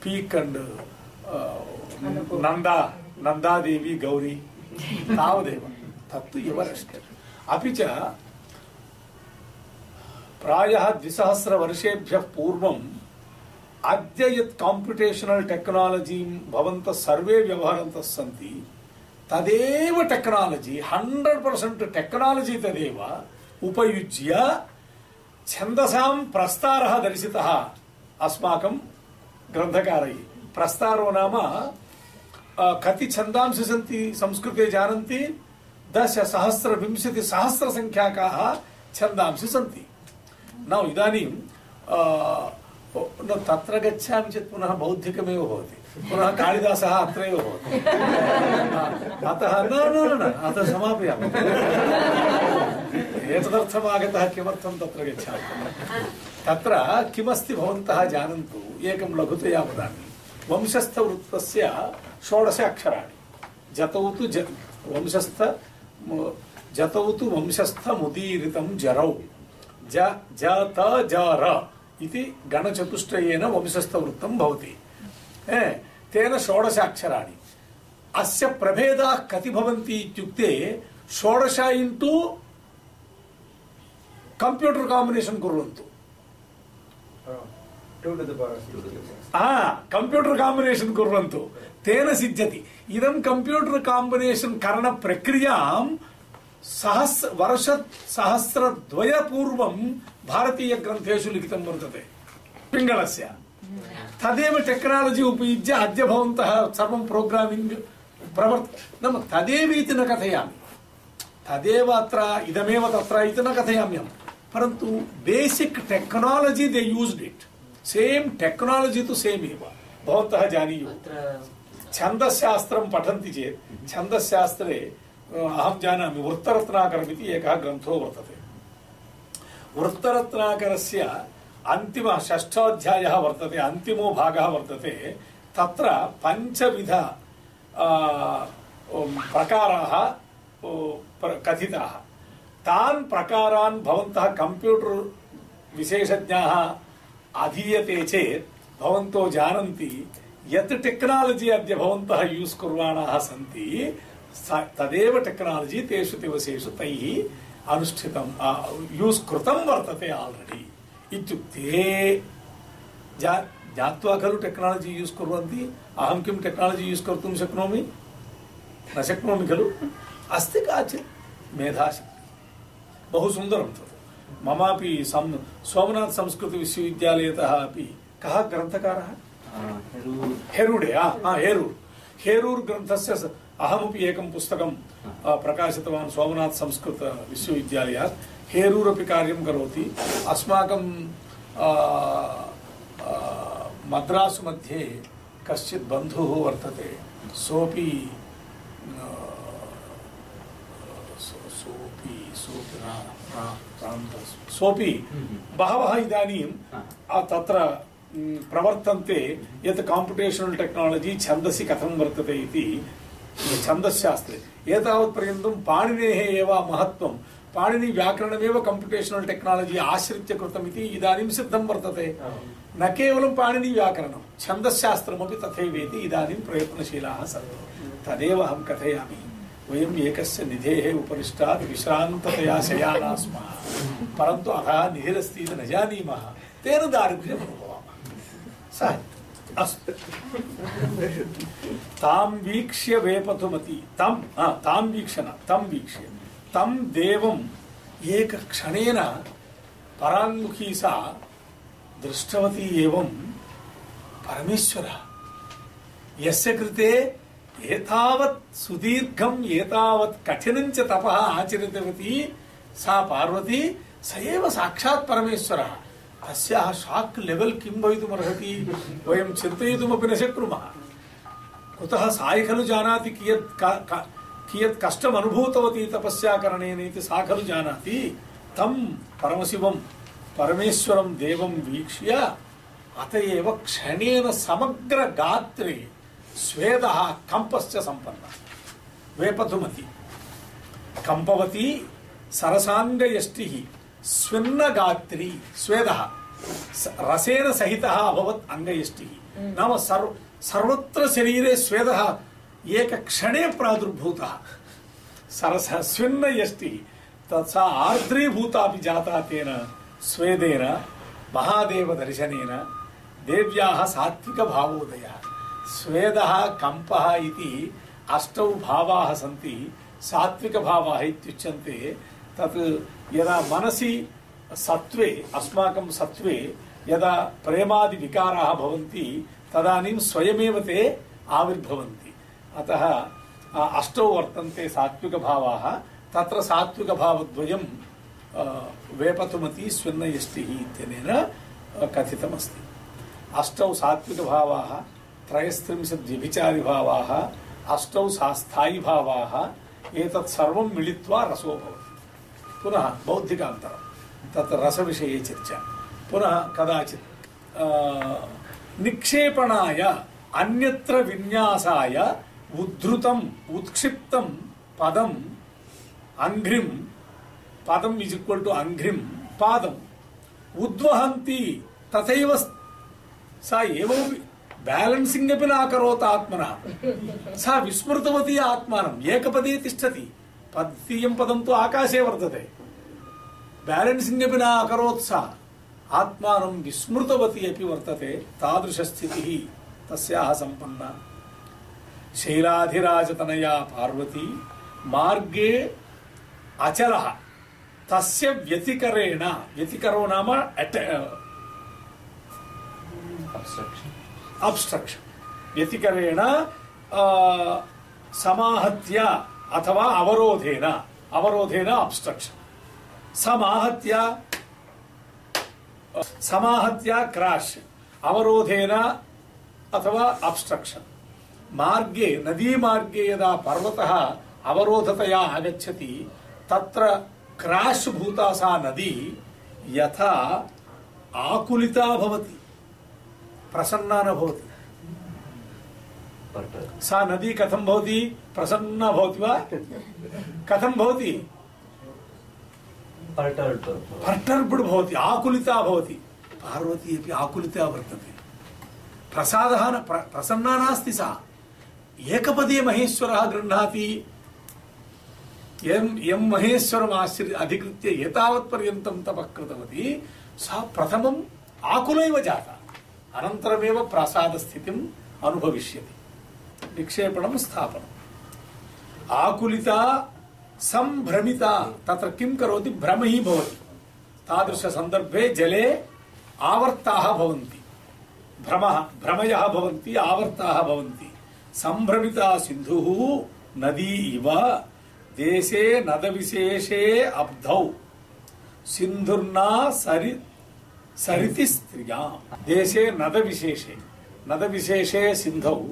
पीक् अण्ड् नन्दा, नन्दादेवी गौरी, तावदेव। तत्तु एवरेस्ट्। अपि च प्रायः द्विसहस्रवर्षेभ्यः पूर्वम् अद्य यत् काम्पिटेशनल् टेक्नालजीं भवन्तः सर्वे व्यवहरन्तः सन्ति, तदेव टेक्नालजी हण्ड्रेड् पर्सेण्ट् टेक्नालजी तदेव उपयुज्य छन्दसां प्रस्तारः दर्शितः अस्माकं ग्रन्थकारैः। प्रस्तारो नाम कति छन्दांसि सन्ति संस्कृते जानन्ति दश सहस्र विंशति सहस्र संख्याकाः छन्दांसि सन्ति। न इदानीं न, तत्र गच्छामि चेत् पुनः बौद्धिकमेव भवति। पुनः कालिदासः अत्रैव भवति। अतः न न न अतः समापयामि। एतदर्थम् आगतः किमर्थं तत्र गच्छामि? तत्र किमस्ति भवन्तः जानन्तु, एकं लघुतया वदामि। वंशस्थवृत्तस्य षोडश अक्षराणि। जतौ तु ज, वंशस्थ जतौ तु वंशस्थमुदीरितं जरौ। ज ज त ज र इति गणचतुष्टयेन वंशस्थवृत्तं भवति ए, तेन षोडश अक्षराणि अस्य प्रभेदाः कति भवन्ति इत्युक्ते षोडश इण्टु कम्प्यूटर् काम्बिनेशन् कुर्वन्तु टु टु द पवर् हा कम्प्यूटर् काम्बिनेशन् सहस् वर्ष सहस्रद्वयपूर्वं भारतीयग्रन्थेषु लिखितं वर्तते। पिङ्गलस्य। तदेव टेक्नालजि उपयुज्य अद्य भवन्तः सर्वं प्रोग्रामिङ्ग् प्रवर्त नाम तदेव इति न कथयामि। तदेव अत्र इदमेव तत्र इति न कथयाम्यहं। परन्तु basic technology they used it same technology तु सेम् एव। भवन्तः जानीयुः। छन्दशास्त्रं पठन्ति चेत् छन्दशास्त्रे अहं जानामि वृत्तरत्नाकरम् इति एकः ग्रन्थो वर्तते। वृत्तरत्नाकरस्य अन्तिमः षष्ठोऽध्यायः वर्तते, अन्तिमो भागः वर्तते, तत्र पञ्चविध प्रकाराः कथिताः। तान् प्रकारान् भवन्तः कम्प्यूटर् विशेषज्ञाः अधीयते चेत्, भवन्तो जानन्ति यत् टेक्नालजि अद्य भवन्तः यूस् कुर्वाणाः सन्ति तदेव टेक्नालजि तेषु दिवसेषु तैः अनुष्ठितं यूस् कृतं वर्तते आल्रेडि इत्युक्ते जा ज्ञात्वा खलु टेक्नालजि यूस् कुर्वन्ति अहं किं टेक्नालजि यूस् कर्तुं शक्नोमि? न शक्नोमि खलु। अस्ति काचित् मेधाशक्ति। बहु सुन्दरं तत्। ममापि सं सोमनाथ संस्कृतविश्वविद्यालयतः अपि कः ग्रन्थकारः? हेरुडे हेरूर्। हेरूर् ग्रन्थस्य अहमपि एकं पुस्तकं प्रकाशितवान् सोमनाथ संस्कृत विश्वविद्यालयात् हेरूर् अपि कार्यं करोति। अस्माकं मद्रासु मध्ये कश्चित् बन्धुः वर्तते। सोऽपि सोऽपि सोऽपि सोऽपि बहवः इदानीं तत्र प्रवर्तन्ते यत् काम्पिटेशनल् टेक्नालजि छन्दसि कथं वर्तते इति छन्दश्शास्त्रे एतावत्पर्यन्तं पाणिनेः एव महत्त्वं। पाणिनि व्याकरणमेव कम्पिटेशनल् टेक्नालजि आश्रित्य कृतमिति इदानीं सिद्धं वर्तते न केवलं पाणिनि व्याकरणं छन्दश्शास्त्रमपि तथैवेति इदानीं प्रयत्नशीलाः सन्ति तदेव अहं कथयामि। वयम् एकस्य निधेः उपरिष्टात् विश्रान्ततया शयाना स्मः। परन्तु अधः निधिरस्ति इति न जानीमः। तेन दारिद्र्यम् अनुभवामः। सः अस्तु तां वीक्ष्य वेपथुमति तं तां वीक्ष्य न तं वीक्ष्य। तं देवम् एकक्षणेन पराङ्मुखी सा दृष्टवती एवं परमेश्वरः। यस्य कृते एतावत् सुदीर्घम्, एतावत् कठिनं च तपः आचरितवती सा पार्वती, स एव साक्षात् परमेश्वरः। अस्याः शाक् लेवल् किं भवितुमर्हति वयं चिन्तयितुमपि न शक्नुमः कुतः सा खलु जानाति कियत् क- क- कियत् कष्टम् अनुभूतवती तपस्याकरणेन इति सा खलु जानाति तं परमशिवं परमेश्वरं देवं वीक्ष्य अत एव क्षणेन समग्रगात्रे स्वेदः कम्पश्च सम्पन्नः वेपथुमति कम्पवती सरसाङ्गयष्टिः स्विन्नगात्री स्वेदः रसेन सहितः अभवत् अङ्गयष्टिः नाम सर्व, सर्वत्र शरीरे स्वेदः एकक्षणे प्रादुर्भूतः। सरस, स्विन्नयष्टिः। तत् आर्द्रीभूतापि जाता तेन, स्वेदेन, महादेवदर्शनेन, देव्याः सात्विकभावोदयः। स्वेदः कम्पः इति अष्टौ भावाः सन्ति, सात्विकभावाः इत्युच्यन्ते तत् यदा मनसि सत्त्वे, अस्माकं सत्त्वे यदा प्रेमादिविकाराः भवन्ति, तदानीं स्वयमेव ते आविर्भवन्ति। अतः अष्टौ वर्तन्ते सात्विकभावाः, तत्र सात्विकभावद्वयं वेपतुमती स्विन्नयष्टिः इत्यनेन कथितमस्ति। अष्टौ सात्विकभावाः त्रयस्त्रिंशत् व्यभिचारिभावाः अष्टौ सास्थायिभावाः, एतत् सर्वं मिलित्वा रसो भवति। पुनः बौद्धिकान्तरं तत् रसविषये चर्चा पुनः कदाचित् आ, निक्षेपणाय अन्यत्र विन्यासाय उद्धृतम् उत्क्षिप्तं पदम् अङ्घ्रिं पदम् इस् इक्वल् टु अङ्घ्रिं पादम् उद्वहन्ति तथैव सा एवमपि ब्यालेन्सिङ्ग् अपि न अकरोत् आत्मना सा विस्मृतवती आत्मानम् द्वितीयं पदं तु आकाशे वर्तते ब्यालेन्सिङ्ग् अपि न अकरोत् सा आत्मानं विस्मृतवती अपि वर्तते तादृशस्थितिः तस्याः सम्पन्ना शैलाधिराजतनया पार्वती मार्गे अचलः तस्य व्यतिकरेण व्यतिकरो नाम. अब्स्ट्रक्शन व्यतिकरेण समाहत्य अथवा अवरोधेन अवरोधेन अब्स्ट्रक्शन समाहत्य समाहत्य क्राश अवरोधेन अथवा अब्स्ट्रक्शन मार्गे नदी यदा पर्वतः अवरोधतया आगच्छति, तत्र क्राश भूता सा नदी यथा आकुलिता भवति, प्रसन्ना न भवति. सा नदी कथं भवति प्रसन्ना भवति वा कथं भवति Perturbed. पर्टर्ब्ड् भवति आकुलिता भवति पार्वती अपि आकुलिता वर्तते प्रसादः न प्र, प्रसन्ना नास्ति सा एकपदे महेश्वरः गृह्णाति यं यं महेश्वरम् आश्रि अधिकृत्य एतावत् पर्यन्तं तपः कृतवती सा प्रथमम् आकुलैव जाता अनन्तरमेव प्रासादस्थितिम् अनुभविष्यति निक्षेपणं स्थापनम् आकुलिता सम्भ्रमिता तत्र किं करोति? भ्रमः भवति। तादृशसन्दर्भे जले आवर्ताः भवन्ति। भ्रमः, भ्रमयः भवन्ति, आवर्ताः भवन्ति। सम्भ्रमिता सिन्धुः नदी इव, देशे नदविशेषे अब्धौ। सिन्धुर्ना सरि, सरिति स्त्रियाँ। देशे नदविशेषे नदविशेषे सिन्धौ।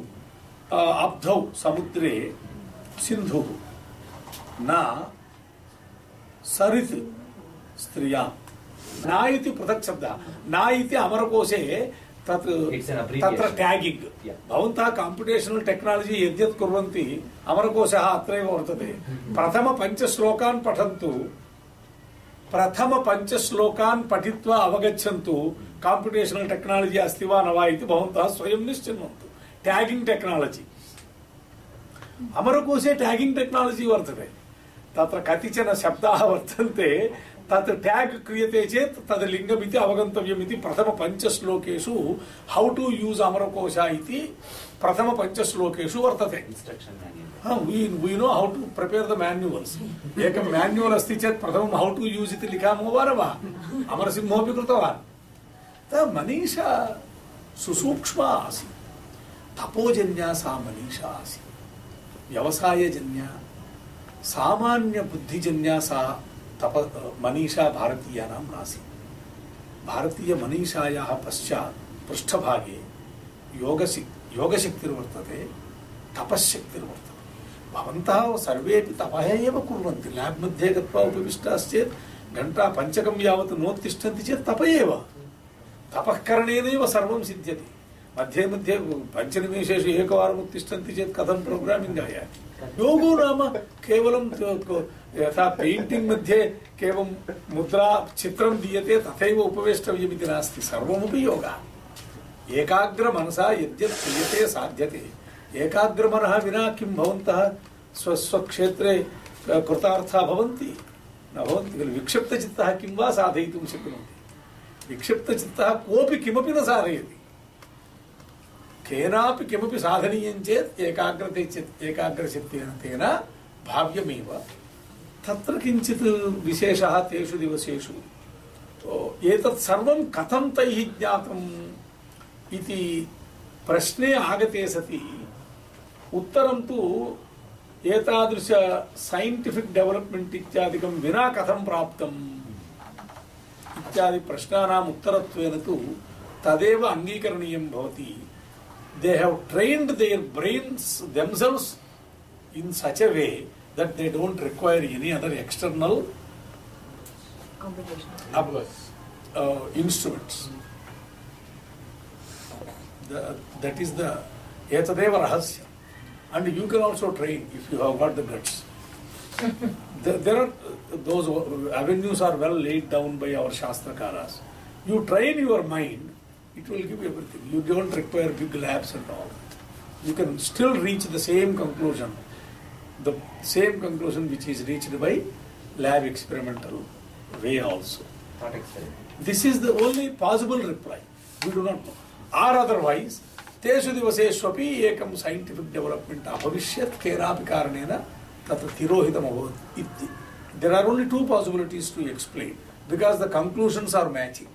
अ, अब्धौ समुद्रे सिन्धुः न सरित् स्त्रियाँ न इति पृथक् शब्दः न इति अमरकोशे तत् It's an abbreviation. तत्र ट्यागिङ्ग् Yeah. भवन्तः काम्पिटेशनल् टेक्नालजि यद्यत् कुर्वन्ति अमरकोशः अत्रैव वर्तते प्रथमपञ्चश्लोकान् पठन्तु प्रथमपञ्चश्लोकान् पठित्वा अवगच्छन्तु काम्पिटेशनल् टेक्नालजि अस्ति वा न वा इति भवन्तः स्वयं निश्चिन्वन्तु ट्यागिङ्ग् टेक्नालजि अमरकोशे ट्यागिङ्ग् टेक्नालजि वर्तते तत्र कतिचन शब्दाः वर्तन्ते तत् ट्याग् क्रियते चेत् तद् लिङ्गमिति अवगन्तव्यम् इति प्रथमपञ्चश्लोकेषु हौ टु यूस् अमरकोश इति प्रथमपञ्चश्लोकेषु वर्तते Instruction manual. We know how to prepare the manuals एकं मैन्युवल् अस्ति चेत् प्रथमं हौ टु यूस् इति लिखामो वा न वा अमरसिंहोऽपि कृतवान् तदा मनीषा सुसूक्ष्मा आसीत् तपोजन्या सा मनीषा आसीत् व्यवसायजन्या सामान्यबुद्धिजन्या सा तप मनीषा भारतीयानां नासीत् भारतीयमनीषायाः पश्चात् पृष्ठभागे योगशक् योगशक्तिर्वर्तते तपश्शक्तिर्वर्तते भवन्तः सर्वेपि तपः एव कुर्वन्ति ल्याब् मध्ये गत्वा उपविष्टाश्चेत् घण्टा पञ्चकं यावत् नोत्तिष्ठन्ति चेत् तप एव तपः करणेनैव सर्वं सिद्ध्यति मध्ये मध्ये पञ्चनिमेषेषु एकवारम् उत्तिष्ठन्ति चेत् कथं प्रोग्रामिङ्ग् आयाति योगो नाम केवलं यथा पेण्टिङ्ग् मध्ये केवलं मुद्रा चित्रं दीयते तथैव उपवेष्टव्यमिति नास्ति। सर्वमपि योगः। एकाग्रमनसा यद्यत् क्रियते साध्यते। एकाग्रमनः विना किं भवन्तः स्व स्वक्षेत्रे अ, कृतार्थाः भवन्ति? न भवन्ति खलु। विक्षिप्तचित्तः किं वा साधयितुं शक्नोति? विक्षिप्तचित्तः कोऽपि किमपि न साधयति। केनापि किमपि साधनीयं चेत् एकाग्रते चित् एकाग्रचित्तेन तेन भाव्यमेव तत्र किञ्चित् विशेषः तेषु दिवसेषु ओ, एतत् सर्वं कथं तैः ज्ञातम् इति प्रश्ने आगते सति उत्तरं तु एतादृश सैण्टिफिक् डेवलप्मेण्ट् इत्यादिकं विना कथं प्राप्तम् इत्यादि प्रश्नानाम् उत्तरत्वेन तु तदेव अङ्गीकरणीयं भवति they have trained their brains themselves in such a way that they don't require any other external uh, uh, instruments. The, that is the etadeva rahasya. And you can also train if you have got the guts. there, there are those avenues are well laid down by our shastrakaras. You train your mind, it will give you everything. You don't require big labs and all. You can still reach the same conclusion, the same conclusion which is reached by lab experimental way also. Thought experiment. This is the only possible reply. We do not know. Or otherwise, तेषु दिवसेष्वपि एकं scientific development अभविष्यत् केनापि कारणेन तत् तिरोहितम् अभवत् इति there are only two possibilities to explain because the conclusions are matching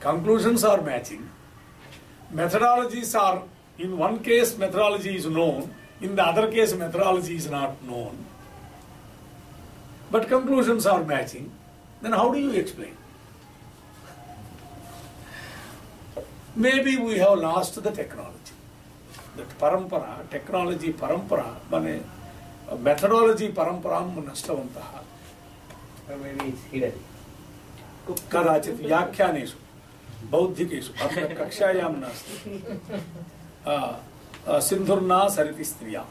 conclusions are matching methodologies are in one case methodology is known in the other case methodology is not known but conclusions are matching then how do you explain maybe we have lost the technology that parampara technology parampara mane methodology paramparam नष्टवन्तः Or maybe it's hidden. कदाचित् व्याख्यानेषु बौद्धिकेषु अत्र कक्षायां नास्ति। आ, आ, सिन्धुर्ना सरिति स्त्रिया।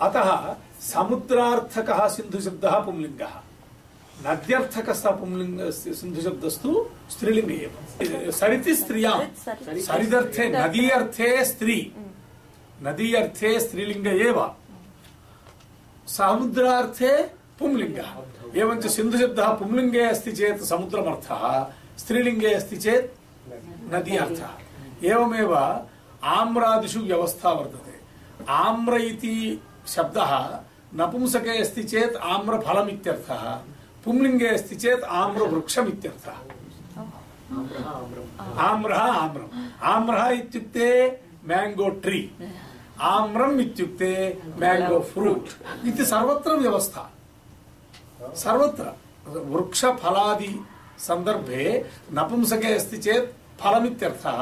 अतः समुद्रार्थकः सिन्धुशब्दः पुंलिङ्गः। नद्यर्थकः पुंलिङ्ग सिन्धुशब्दस्तु स्त्रीलिङ्ग एव। सरिति स्त्रिया। सरित्- सरिदर्थे नदी अर्थे स्त्री। नदी अर्थे स्त्रीलिङ्ग एव। समुद्रार्थे पुंलिङ्गः। एवञ्च सिन्धुशब्दः पुंलिङ्गे अस्ति चेत् समुद्रमर्थः। स्त्रीलिङ्गे अस्ति चेत् नदी अर्थः एवमेव आम्रादिषु व्यवस्था वर्तते। आम्र इति शब्दः नपुंसके अस्ति चेत् आम्रफलम् इत्यर्थः पुंलिङ्गे अस्ति चेत् आम्रवृक्षम् इत्यर्थः आम्रः आम्रम्। आम्रः इत्युक्ते मैंगो ट्री आम्रम् इत्युक्ते मैंगो फ्रूट इति सर्वत्र व्यवस्था। सर्वत्र। वृक्षफलादि सन्दर्भे नपुंसके अस्ति चेत् फलमित्यर्थः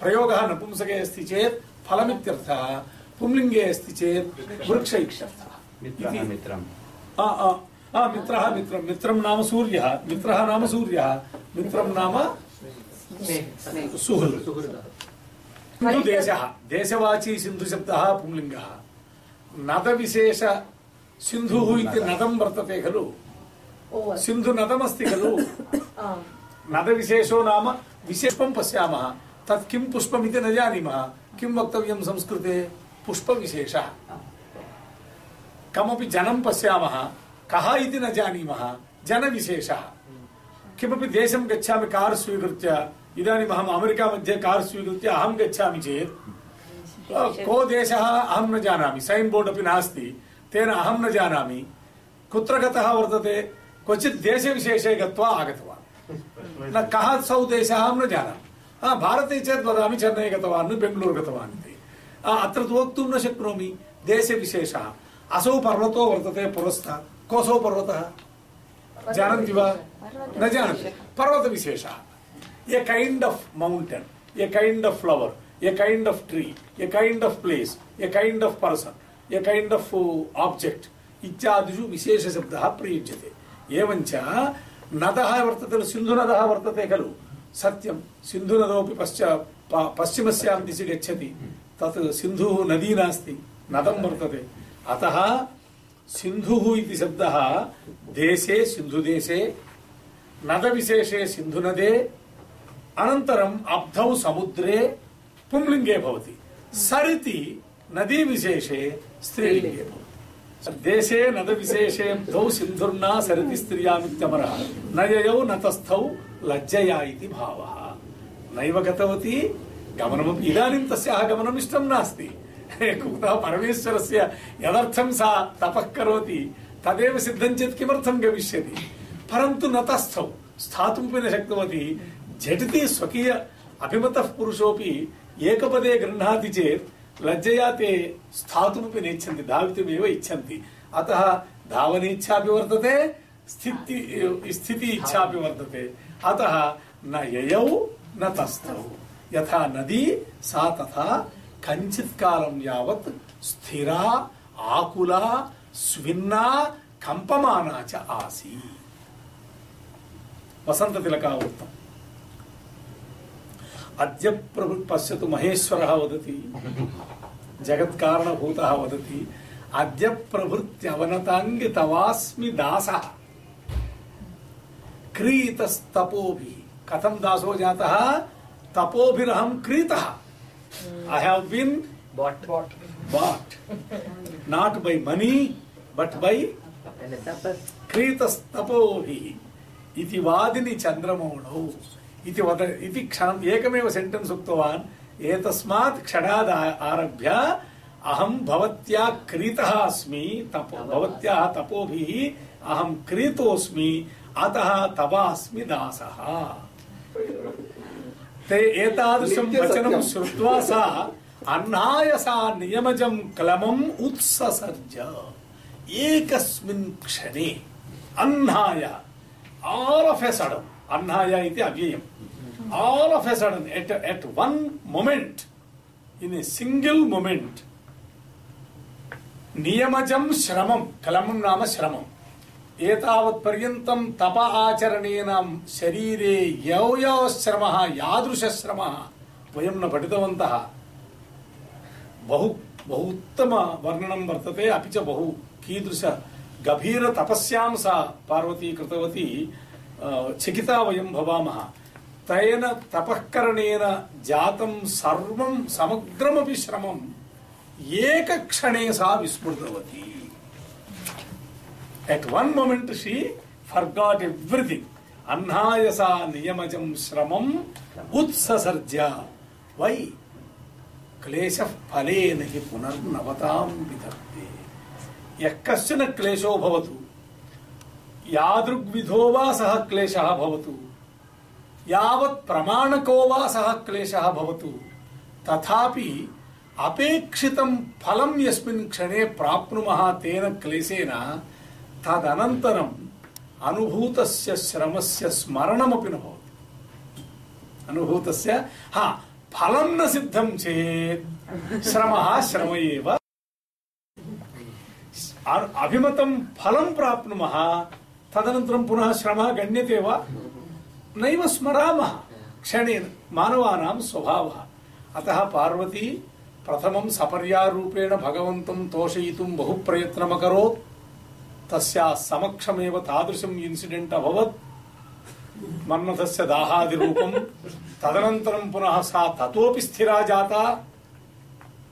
प्रयोगः नपुंसके अस्ति चेत् फलमित्यर्थः पुंलिङ्गे अस्ति चेत् वृक्ष इत्यर्थः मित्रः मित्रं मित्रं नाम सूर्यः मित्रः नाम सूर्यः मित्रं नाम सुहृत् सिन्धुदेशः देशवाची सिन्धुशब्दः पुंलिङ्गः। नदविशेष सिन्धुः इति नदं वर्तते खलु। ओ सिन्धुनदमस्ति खलु? नदविशेषो नाम विशेषं पश्यामः। तत् किं पुष्पमिति न जानीमः। किं वक्तव्यं संस्कृते? पुष्पविशेषः। कमपि जनं पश्यामः। कः इति न जानीमः। जनविशेषः। किमपि देशं गच्छामि कार् स्वीकृत्य। इदानीम् अहम् अमेरिका मध्ये कार् स्वीकृत्य अहं गच्छामि चेत्। को देशः अहं न जानामि। सैन् बोर्ड् अपि नास्ति। तेन अहं न जानामि। कुत्र गतः वर्तते? क्वचित् देशविशेषे गत्वा आगतवान्। न कः सौ देशः न जानामि। भारते चेत् वदामि, चेन्नै गतवान्, बेङ्गलूरु गतवान् इति। अत्र तु वक्तुं न शक्नोमि। देशविशेषः असौ पर्वतो वर्तते पुरस्तात् कोऽसौ पर्वतः? जानन्ति वा? न जानन्ति। पर्वतविशेषः। A kind of mountain a kind of flower a kind of tree a kind of place a kind of person a kind of object इत्यादिषु विशेषशब्दः प्रयुज्यते। एवञ्च नदः वर्तते खलु सिन्धुनदः वर्तते खलु सत्यं सिन्धुनदोपि पश्चात् प- पश्चिमस्यां दिशि गच्छति तत् सिन्धुः नदी नास्ति नदं वर्तते अतः सिन्धुः इति शब्दः देशे सिन्धुदेशे नदविशेषे सिन्धुनदे अनन्तरम् अब्धौ समुद्रे पुंलिङ्गे भवति सरिति नदीविशेषे स्त्रीलिङ्गे भवति देशे नदविशेषे द्वौ सिन्धुर्ना सरिति स्त्रियामित्यमरः। न ययौ न तस्थौ लज्जया इति भावः। नैव गतवती गमनमपि इदानीं तस्याः गमनम् इष्टं नास्ति। कुतः परमेश्वरस्य यदर्थं सा तपः करोति, तदेव सिद्धं चेत् किमर्थं गमिष्यति? परन्तु न तस्थौ स्थातुमपि न शक्तवती झटिति स्वकीय अभिमतः पुरुषोऽपि एकपदे गृह्णाति चेत् लज्जया ते स्थातुमपि नेच्छन्ति धावितुमेव इच्छन्ति अतः धावनेच्छापि वर्तते स्थिति स्थिति इच्छापि वर्तते अतः न ययौ न तस्थौ यथा नदी सा तथा कञ्चित् कालं यावत् स्थिरा आकुला स्विन्ना कम्पमाना च आसीत् वसन्ततिलकः उक्तम् अद्य प्रभु पश्यतु महेश्वरः वदति। जगत्कारणभूतः वदति। अद्य प्रभृत्यवनताङ्गि तवास्मि दासः। क्रीतस्तपोभिः। कथं दासो जातः? तपोभिरहं क्रीतः। I have been Bought. Bought. bought. Not by money but by. क्रीतस्तपोभिः। इति वादिनि चन्द्रमौळौ इति वद इति क्षणम् एकमेव सेण्टेन्स् उक्तवान् एतस्मात् क्षणाद् आरभ्य अहं भवत्या क्रीतः अस्मि तपो भवत्याः तपोभिः अहं क्रीतोऽस्मि अतः तव अस्मि दासः। ते एतादृशं वचनं श्रुत्वा सा अह्नायसा नियमजं क्लमम् उत्ससर्ज। एकस्मिन् क्षणे of a sudden Anhaya iti avyayam. All of a sudden, at, at one moment, in a single moment, నియమజం శ్రమం కలమం నామ శ్రమం ఏతావత్ పర్యంతం తప ఆచరణేన శరీరే యౌయో శ్రమ యాదృశ శ్రమ వయం న పఠితవంత బహు బహు ఉత్తమ వర్ణనం వర్తతే అపి చ బహు కీదృశ గభీర తపస్యాం సా పార్వతీ కృతవతి अ, चकिता वयं भवामः तेन तपःकरणेन जातं सर्वं समग्रमपि श्रमम् एकक्षणे सा विस्मृतवती At one moment she forgot everything. Annayasa niyamajam shramam utsasarja. Why? क्लेशः फलेन हि पुनर्नवतां विधत्ते यः कश्चन क्लेशो भवतु यादृग्विधो वा सः क्लेशः भवतु। यावत् प्रमाणको वा सः क्लेशः भवतु। तथापि अपेक्षितं फलं यस्मिन् क्षणे प्राप्नुमः तेन क्लेशेन तदनन्तरम् अनुभूतस्य श्रमस्य स्मरणमपि न भवति। अनुभूतस्य, हा, फलं न सिद्धं चेत् श्रमः श्रम एव अभिमतं फलं प्राप्नुमः तदनन्तरं पुनः श्रमः गण्यते वा? नैव स्मरामः क्षणेन, मानवानां स्वभावः। अतः पार्वती प्रथमं सपर्यारूपेण भगवन्तं तोषयितुं बहु प्रयत्नमकरोत् तस्याः समक्षमेव तादृशम् इन्सिडेण्ट् अभवत्। मन्मथस्य दाहादिरूपं। तदनन्तरं पुनः सा ततोपि स्थिरा जाता।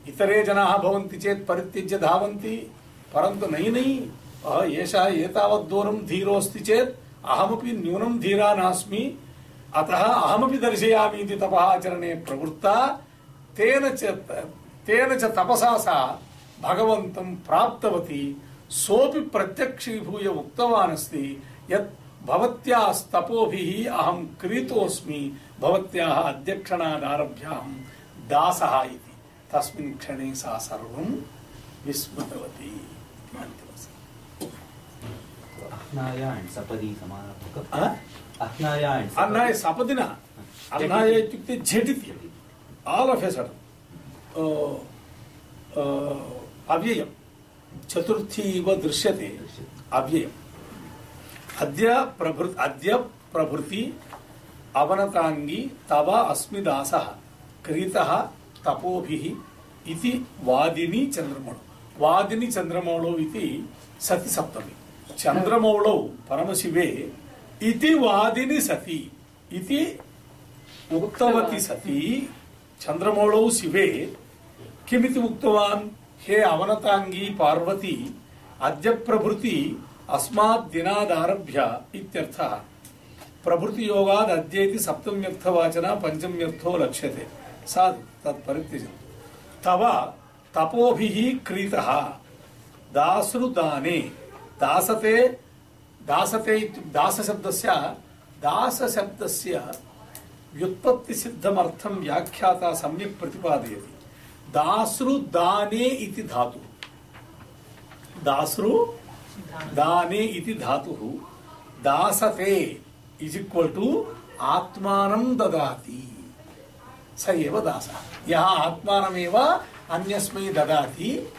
इतरे जनाः भवन्ति चेत् परित्यज्य धावन्ति। परन्तु नै नै अह, एषः एतावत् दूरं धीरोऽस्ति चेत् अहमपि न्यूनं धीरा नास्मि अतः अहमपि दर्शयामि इति तपः आचरणे प्रवृत्ता तेन च तेन च तपसा सा भगवन्तं प्राप्तवती सोऽपि प्रत्यक्षीभूय उक्तवान् अस्ति यत् भवत्याः स्तपोभिः अहं क्रीतोऽस्मि भवत्याः अध्यक्षणादारभ्य अहं दासः इति तस्मिन् क्षणे सा सर्वं विस्मृतवती इति अन्तिमः Ahnaya and Sapadi. Samanapaka. Uh? Ahnaya and अन्नाय सपदि न अन्नाय इत्युक्ते झटिति आल् आफ् ए सडन् अव्ययं चतुर्थी इव दृश्यते अव्ययम् अद्य प्रभृ अद्य प्रभृति अवनताङ्गी तव अस्मि दासः क्रीतः तपोभिः इति वादिनी चन्द्रमौळौ वादिनी चन्द्रमौळौ इति सति सप्तमी चन्द्रमौळौ परमशिवे इति वादिनि सति इति उक्तवती सती चन्द्रमौळौ शिवे किमिति उक्तवान् हे अवनताङ्गी पार्वती अद्य प्रभृति अस्मात् दिनादारभ्य इत्यर्थः प्रभृतियोगाद् अद्य इति सप्तम्यर्थवाचना पञ्चम्यर्थो लक्ष्यते साधु तत् परित्यजन्तु तव तपोभिः क्रीतः दासृदाने दासते दासते दासशब्दस्य दासशब्दस्य व्युत्पत्तिसिद्धमर्थं व्याख्याता सम्यक् प्रतिपादयति। दासृदाने इति धातुः। दासृ दाने इति धातुः दासते इस् इक्वल् टु आत्मानं ददाति। स एव दासः। यः आत्मानमेव अन्यस्मै ददाति,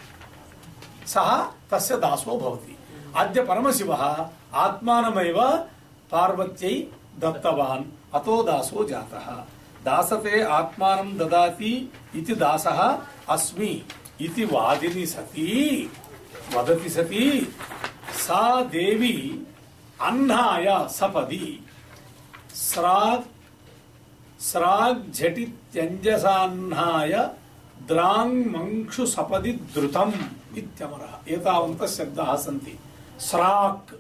सः तस्य दासो भवति। अद्य परमशिवः आत्मानमेव पार्वत्यै दत्तवान्, अतो दासो जातः। दासते आत्मानं ददाति इति दासः अस्मि, इति वादिनि सति, वदति सति, सा देवी अह्नाय सपदि। स्राक् स्राग् झटित्यञ्जसाह्नाय द्राङ् मङ्क्षु सपदि द्रुतम् इत्यमरः। एतावन्तः शब्दाः सन्ति। स्राक्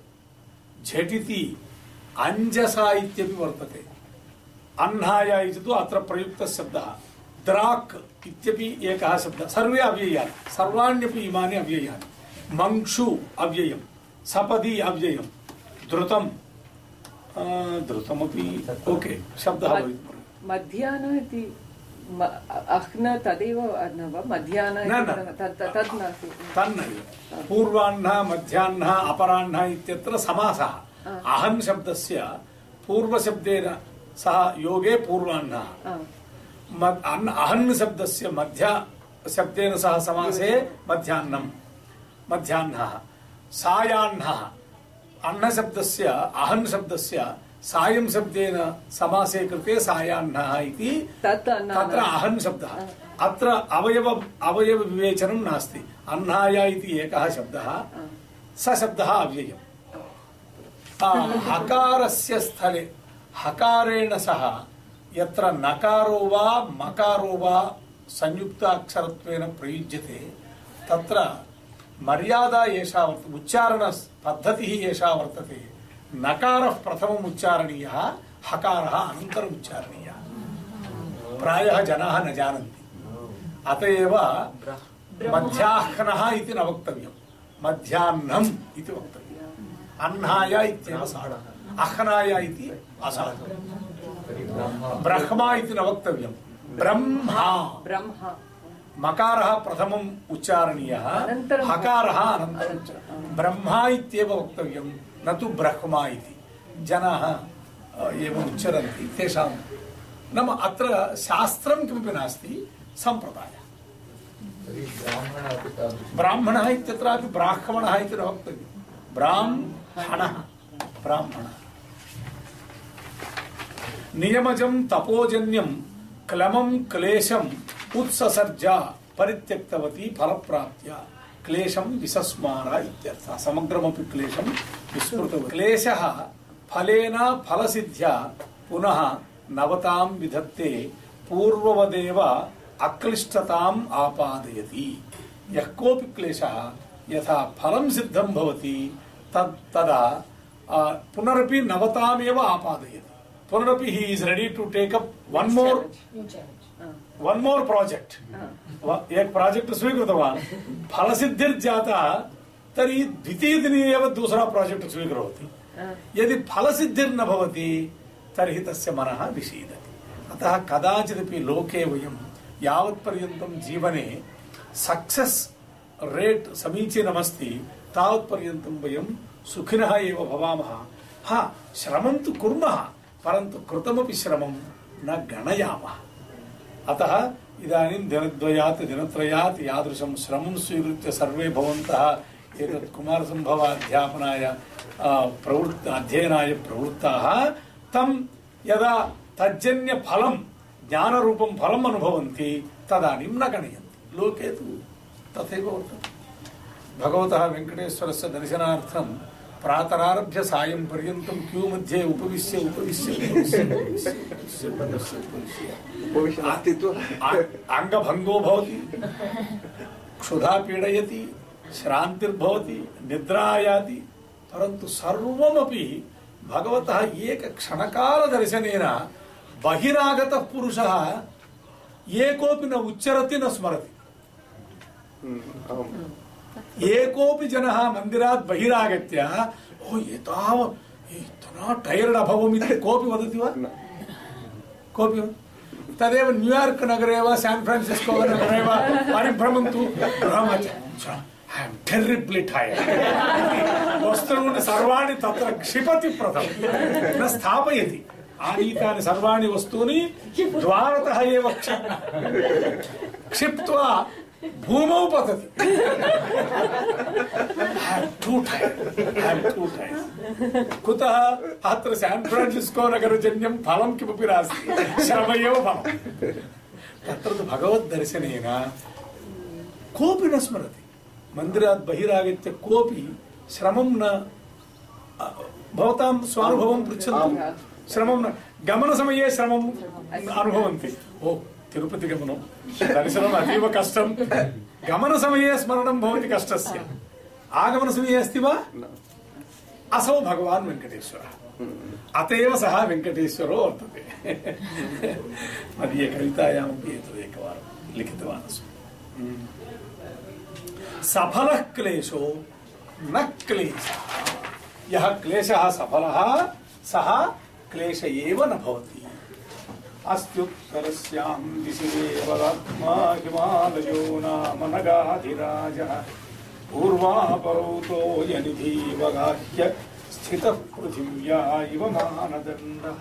झटिति अञ्जसा इत्यपि वर्तते। अह्नाय इति तु अत्र प्रयुक्तः शब्दः। द्राक् इत्यपि एकः शब्दः। सर्वे अव्ययानि। सर्वाण्यपि इमानि अव्ययानि। मङ्क्षु अव्ययम्। सपदि अव्ययम्। द्रुतम् आ, द्रुतमपि ओके। शब्दः भवितुम् मध्याह्न इति अह्न तदेव न वा मध्याह्न तद् नास्ति। तन्नैव। पूर्वाह्नः मध्याह्नः अपराह्नः इत्यत्र समासः। अहं शब्दस्य पूर्वशब्देन सह योगे पूर्वाह्नः। अहन् शब्दस्य मध्य शब्देन सह समासे मध्याह्नं मध्याह्नः। सायाह्नः। अन्न शब्दस्य अहन् शब्दस्य सायं शब्देन समासे कृते सायाह्नः इति तत्र अहन् शब्दः। अत्र अवयव अवयव विवेचनं नास्ति। अह्नाय इति एकः शब्दः। स शब्दः अव्ययम्। हकारस्य स्थले हकारेण सह यत्र नकारो वा मकारो वा संयुक्ताक्षरत्वेन प्रयुज्यते तत्र मर्यादा एषा वर्तते उच्चारण पद्धतिः एषा वर्तते। नकारः प्रथमम् उच्चारणीयः हकारः अनन्तरम् उच्चारणीयः। प्रायः जनाः न जानन्ति। अत एव मध्याह्नः इति न वक्तव्यम्। मध्याह्नम् इति वक्तव्यम्। अह्नाय इत्येव अह्नाय इति ब्रह्मा इति न वक्तव्यम्। ब्रह्मा। मकारः प्रथमम् उच्चारणीयः हकारः अनन्तरम् ब्रह्मा इत्येव वक्तव्यं न तु ब्रह्मा इति। जनाः एवम् उच्चरन्ति, तेषां। नाम अत्र शास्त्रं किमपि नास्ति, सम्प्रदायः। ब्राह्मण इत्यत्रापि ब्राह्मणः इति न वक्तव्यं। ब्राह्मणः ब्राह्मणः। नियमजं, तपोजन्यं, क्लमं क्लेशम् उत्ससर्ज, परित्यक्तवती फलप्राप्त्या। क्लेशं विसस्मार इत्यर्थः। समग्रमपि क्लेशं विस्मृतवती क्लेशः फलेन फलसिद्ध्या पुनः नवतां विधत्ते पूर्ववदेव अक्लिष्टताम् आपादयति। यः कोऽपि क्लेशः यथा फलं सिद्धं भवति तत् तदा पुनरपि नवतामेव आपादयति। पुनरपि he is ready to take up one more. One more project एक प्रोजेक्ट स्वीकृतवान्। फलसिद्धिर्जाता तर्हि द्वितीयदिने एव दूसरा प्रोजेक्ट स्वीकरोति। यदि फलसिद्धिर्न भवति तर्हि तस्य मनः विषीदति। अतः कदाचिदपि लोके वयं यावत्पर्यन्तं जीवने सक्सेस् रेट् समीचीनमस्ति तावत्पर्यन्तं वयं सुखिनः एव भवामः। हा श्रमं तु कुर्मः परन्तु कृतमपि श्रमं न गणयामः। अतः इदानीं दिनद्वयात् दिनत्रयात् यादृशं श्रमं स्वीकृत्य सर्वे भवन्तः एतत् कुमारसम्भवाध्यापनाय आ, प्रवृत्त अध्ययनाय प्रवृत्ताः तं यदा तज्जन्यफलं ज्ञानरूपं फलम् अनुभवन्ति तदानीं न गणयन्ति लोके तु तथैव वर्तते भगवतः वेङ्कटेश्वरस्य दर्शनार्थं प्रातरारभ्य सायं पर्यन्तं क्यू मध्ये उपविश्य उपविश्य अङ्गभङ्गो भवति क्षुधा पीडयति श्रान्तिर्भवति निद्रा आयाति परन्तु सर्वमपि भगवतः एकक्षणकालदर्शनेन बहिरागतः पुरुषः एकोऽपि न उच्चरति न स्मरति। एकोऽपि जनः मन्दिरात् बहिरागत्य ओ एताव इतना टयर्ड् अभवम् इति कोऽपि वदति वा कोऽपि तदेव न्यूयार्क् नगरे वा सान् फ्रान्सिस्को नगरे वा परिभ्रमन्तु ऐ एम् वस्त्राणि सर्वाणि तत्र क्षिपति प्रथमं न स्थापयति आनीतानि सर्वाणि वस्तूनि द्वारतः एव क्षिप्त्वा भूमौ पतति टू टू कुतः अत्र सान् फ्रान्सिस्को नगरजन्यं फलं किमपि नास्ति। श्रम एव फलम्। तत्र तु भगवद्दर्शनेन कोऽपि न स्मरति। मन्दिरात् बहिरागत्य कोऽपि श्रमं न भवतां स्वानुभवं पृच्छन्तु। श्रमं न गमनसमये श्रमम्। अनुभवन्ति। ओ तिरुपतिगमनं। दर्शनम् अतीव कष्टं। गमनसमये स्मरणं भवति कष्टस्य। आगमनसमये अस्ति वा? असौ भगवान् वेङ्कटेश्वरः। अत एव सः वेङ्कटेश्वरो वर्तते। मदीय कवितायामपि लिखितवान् अस्मि। सफलः क्लेशो न क्लेशः। यः क्लेशः सफलः, सः क्लेश एव न भवति। अस्त्युत्तरस्यां दिशि देवरात्मा हिमालयो नाम नगाधिराजः पूर्वापरौतो यनिधीवगाह्य स्थितः पृथिव्या इव मानदण्डः।